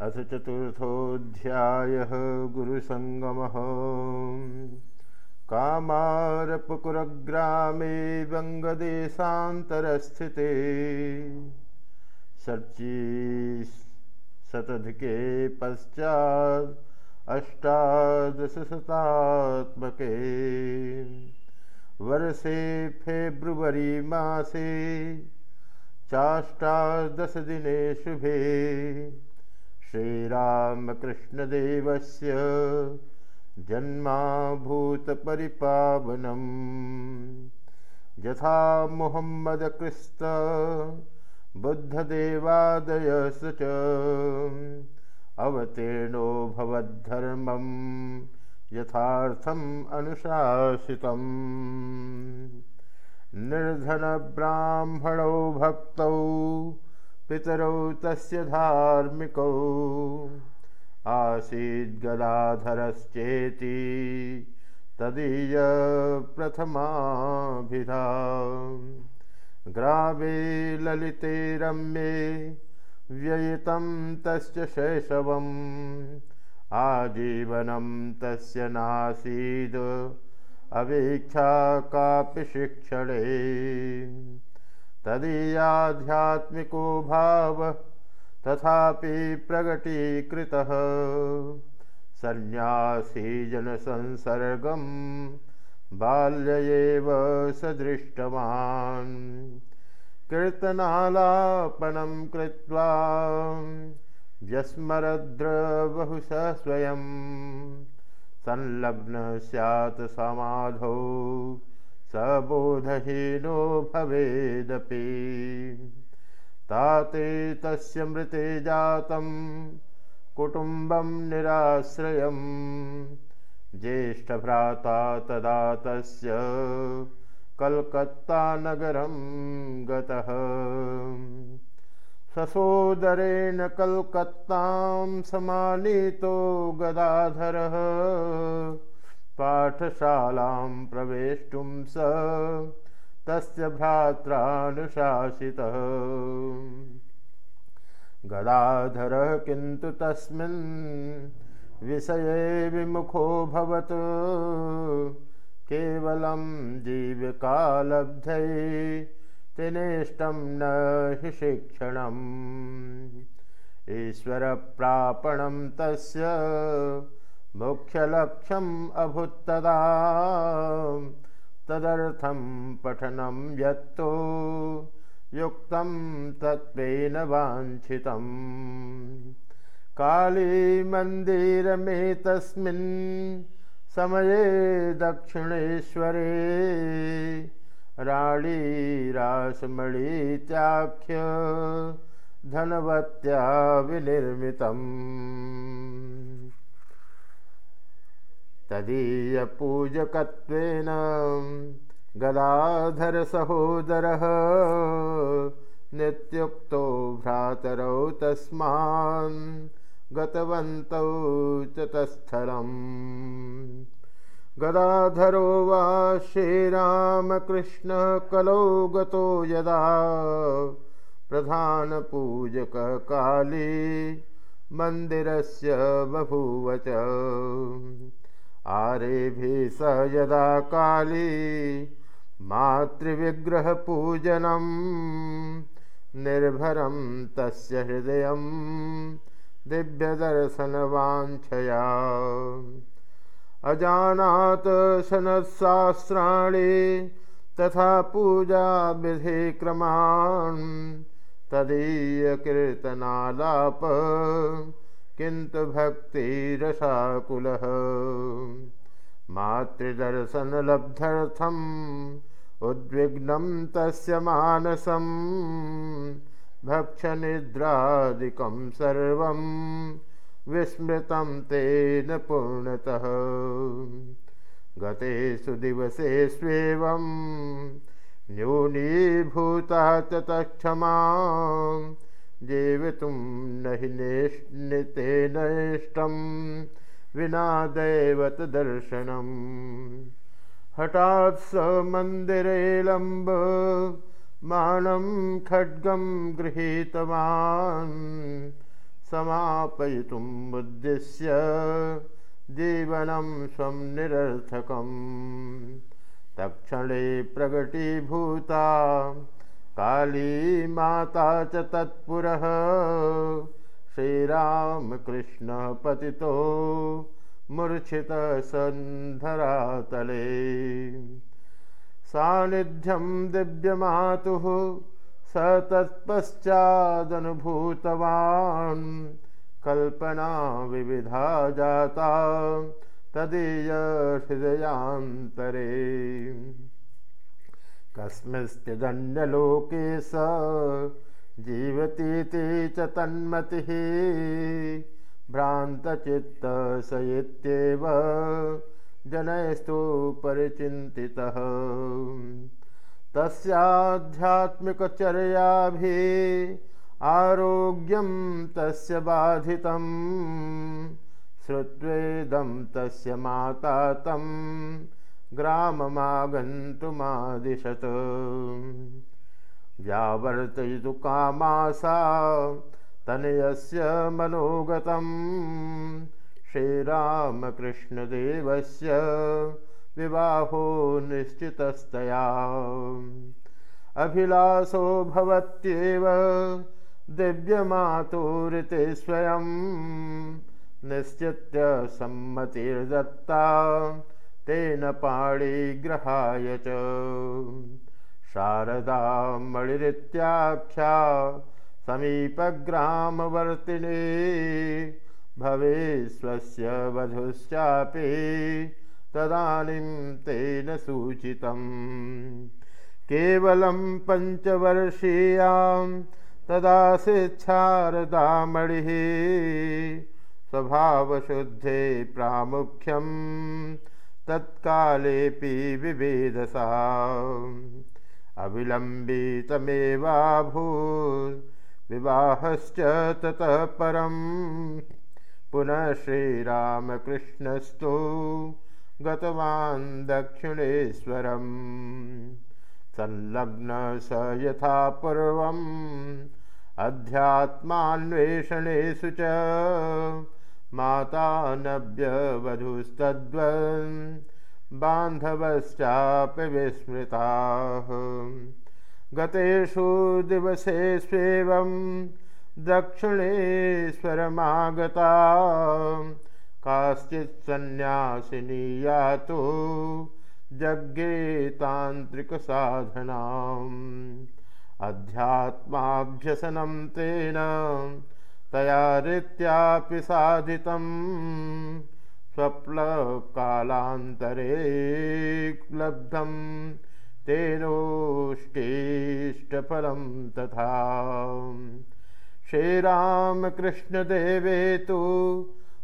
अथ चतुर्थोऽध्यायः गुरुसङ्गमः। कामारपुकुरग्रामे वङ्गदेशान्तरस्थिते शतधिके पश्चात् अष्टादशशतात्मके। वर्षे फेब्रुवरी मासे चाष्टादशदिने शुभे। श्रीरामकृष्णदेवस्य जन्माभूतपरिपावनम्। यथा मुहम्मदकृस्त बुद्धदेवादयस च अवतीर्णो भवद्धर्मम् यथार्थम् अनुशासितम्। निर्धनब्राह्मणौ भक्तौ पितरौ तस्य धार्मिकौ। आसीद्गदाधरश्चेति तदीयप्रथमाभिधा ग्रामे ललिते रम्ये व्ययितं तस्य शैशवम्। आजीवनं तस्य नासीद्। अवेक्षा कापि शिक्षणे तदीयाध्यात्मिको भावः तथापि प्रगटीकृतः। सन्न्यासीजनसंसर्गं बाल्य एव स दृष्टवान् कीर्तनालापनं कृत्वा व्यस्मरद्रबहुशः स्वयं। संलग्नः स्यात् समाधौ सबोधहीनो भवेदपि। ताते तस्य मृते जातं कुटुम्बं निराश्रयं ज्येष्ठभ्राता तदा तस्य कल्कत्तानगरं गतः। ससोदरेण कल्कत्तां समानीतो गदाधरः पाठशालां प्रवेष्टुं स तस्य भ्रात्रानुशासितः। गदाधरः किन्तु तस्मिन् विषये विमुखो भवत्। केवलं जीविकालब्धै तिनेष्टं न हि शिक्षणम्। ईश्वरप्रापणं तस्य मुख्यलक्ष्यम् अभूत्तदा। तदर्थं पठनं यत्तो। युक्तं तत्त्वेन वाञ्छितम्। कालीमन्दिरमेतस्मिन् समये दक्षिणेश्वरे राणीरासमणीत्याख्य धनवत्या विनिर्मितम् तदीयपूजकत्वेन गदाधरसहोदरः नित्युक्तो भ्रातरौ तस्मान् गतवन्तौ च तत्स्थलम् गदाधरो वा श्रीरामकृष्णः कलौ गतो यदा प्रधानपूजकः काली मन्दिरस्य बभूव च आरेभिः स यदा काली मातृविग्रहपूजनं निर्भरं तस्य हृदयं दिव्यदर्शनवाञ्छया। अजानात् शनशास्त्राणि तथा पूजाविधिक्रमान् तदीयकीर्तनालाप किन्तु भक्तिरसाकुलः। मातृदर्शनलब्धर्थम् उद्विग्नं तस्य मानसं भक्षनिद्रादिकं सर्वं विस्मृतं तेन पूर्णतः। गतेषु दिवसेष्वेवं न्यूनीभूता च जीवितुं न हि नेष्टेनेष्टं विना दैवतदर्शनम् हठात् स मन्दिरे लम्ब मानं खड्गं गृहीतवान्। समापयितुमुद्दिश्य जीवनं स्वं निरर्थकम्। तत्क्षणे प्रकटीभूता काली माता च तत्पुरः। श्रीरामकृष्णः पतितो मूर्छितसन्धरातले सान्निध्यं दिव्यमातुः स तत्पश्चादनुभूतवान् कल्पना विविधा जाता तदीय हृदयान्तरे कस्मिंश्चिदन्यलोके स जीवतीति च तन्मतिः। भ्रान्तचित्त स इत्येव जनैस्तु परिचिन्तितः। तस्याध्यात्मिकचर्याभिः आरोग्यं तस्य बाधितं श्रुत्वेदं तस्य माता तं ग्राममागन्तुमादिशत्। व्यावर्तयितु कामासा तनयस्य मनोगतं श्रीरामकृष्णदेवस्य विवाहो निश्चितस्तया। अभिलाषो भवत्येव दिव्यमातुरिते स्वयं। निश्चित्य सम्मतिर्दत्ता तेन पाणिग्रहाय च। शारदा मणिरित्याख्या समीपग्रामवर्तिने भवे स्वस्य वधुश्चापि तदानीं तेन सूचितम्। केवलं पञ्चवर्षीयां तदासीच्छारदामणिः स्वभावशुद्धे प्रामुख्यं तत्कालेऽपि विवेदसा अविलम्बितमेवाभूत् विवाहश्च ततः परं। पुनः श्रीरामकृष्णस्तु गतवान् दक्षिणेश्वरम् संलग्न स यथा पूर्वम्। अध्यात्मान्वेषणेषु च मातानव्यवधूस्तद्वन् बान्धवश्चापि विस्मृताः। गतेषु दिवसेष्वेवं दक्षिणेश्वरमागता काश्चित् सन्न्यासिनी यातु जज्ञेतान्त्रिकसाधनाम् अध्यात्माभ्यसनं तेन तया रीत्यापि साधितं स्वप्लकालान्तरे लब्धं तेनोष्टीष्टफलं तथा। श्रीरामकृष्णदेवे तु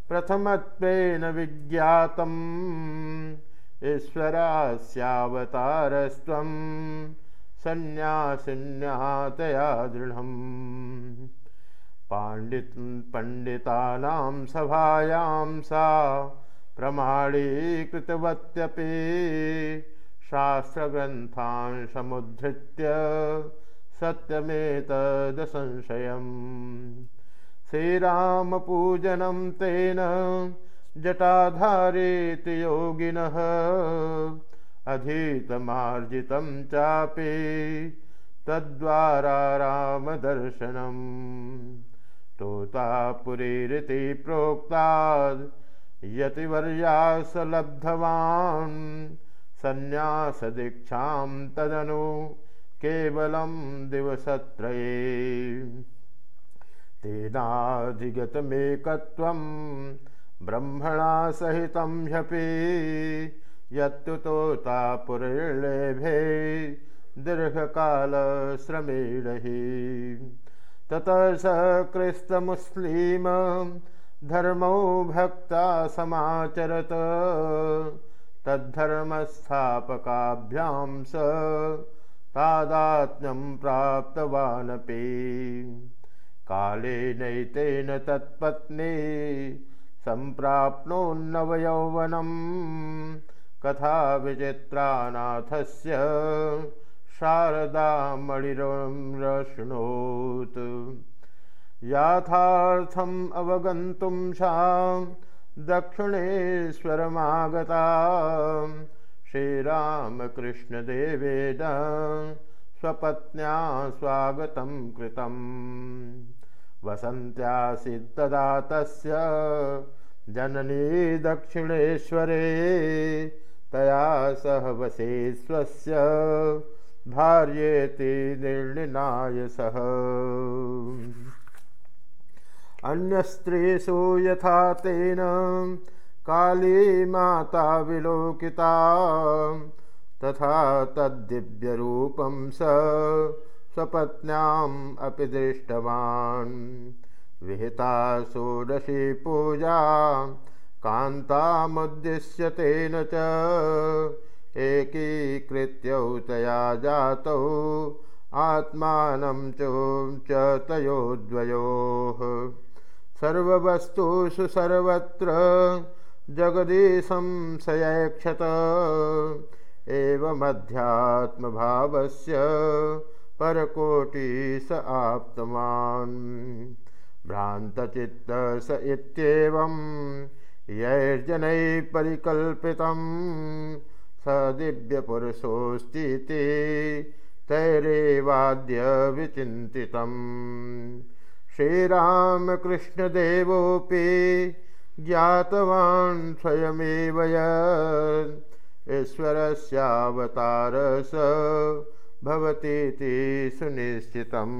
प्रथमत्वेन विज्ञातम् ईश्वरास्यावतारस्त्वं सन्न्यासिन्यातया दृढम् पाण्डित पण्डितानां सभायां सा प्रमाणीकृतवत्यपि शास्त्रग्रन्थान् समुद्धृत्य सत्यमेतदसंशयम्। श्रीरामपूजनं तेन जटाधारेति योगिनः अधीतमार्जितं चापि तद्वारा रामदर्शनम् तोतापुरीरिति प्रोक्ताद् यतिवर्यास लब्धवान् सन्न्यासदीक्षां तदनु केवलं दिवसत्रये। तेनाधिगतमेकत्वं ब्रह्मणा सहितं ह्यपि यत्तु तोतापुरेलेभे दीर्घकालश्रमेण हि ततः स क्रिस्तमुस्लिम धर्मौ भक्ता समाचरत तद्धर्मस्थापकाभ्यां स तादात्म्यं प्राप्तवानपि। कालेनैतेन तत्पत्नी सम्प्राप्नोन्नवयौवनं कथा विचित्रानाथस्य शारदामणिरशृणोत् याथार्थम् अवगन्तुं सा दक्षिणेश्वरमागता श्रीरामकृष्णदेवेन स्वपत्न्या स्वागतं कृतम्। वसन्त्यासीत्तदा तस्य जननी दक्षिणेश्वरे तया सह वसे स्वस्य भार्येति निर्णिनाय सह अन्यस्त्रीषु यथा तेन काली माता विलोकिता तथा तद्दिव्यरूपं स स्वपत्न्याम् अपि दृष्टवान्। विहिता षोडशी पूजा कान्तामुद्दिश्य तेन च एकीकृत्यौ तया जातौ। आत्मानं च तयोद्वयोः। सर्ववस्तुषु सर्वत्र जगदीशंशयक्षत एवमध्यात्मभावस्य परकोटिस आप्तवान्। भ्रान्तचित्त स इत्येवं यैर्जनैः परिकल्पितं स दिव्यपुरुषोऽस्तीति तैरेवाद्य विचिन्तितम्। श्रीरामकृष्णदेवोऽपि ज्ञातवान् स्वयमेव ईश्वरस्यावतार स भवतीति सुनिश्चितम्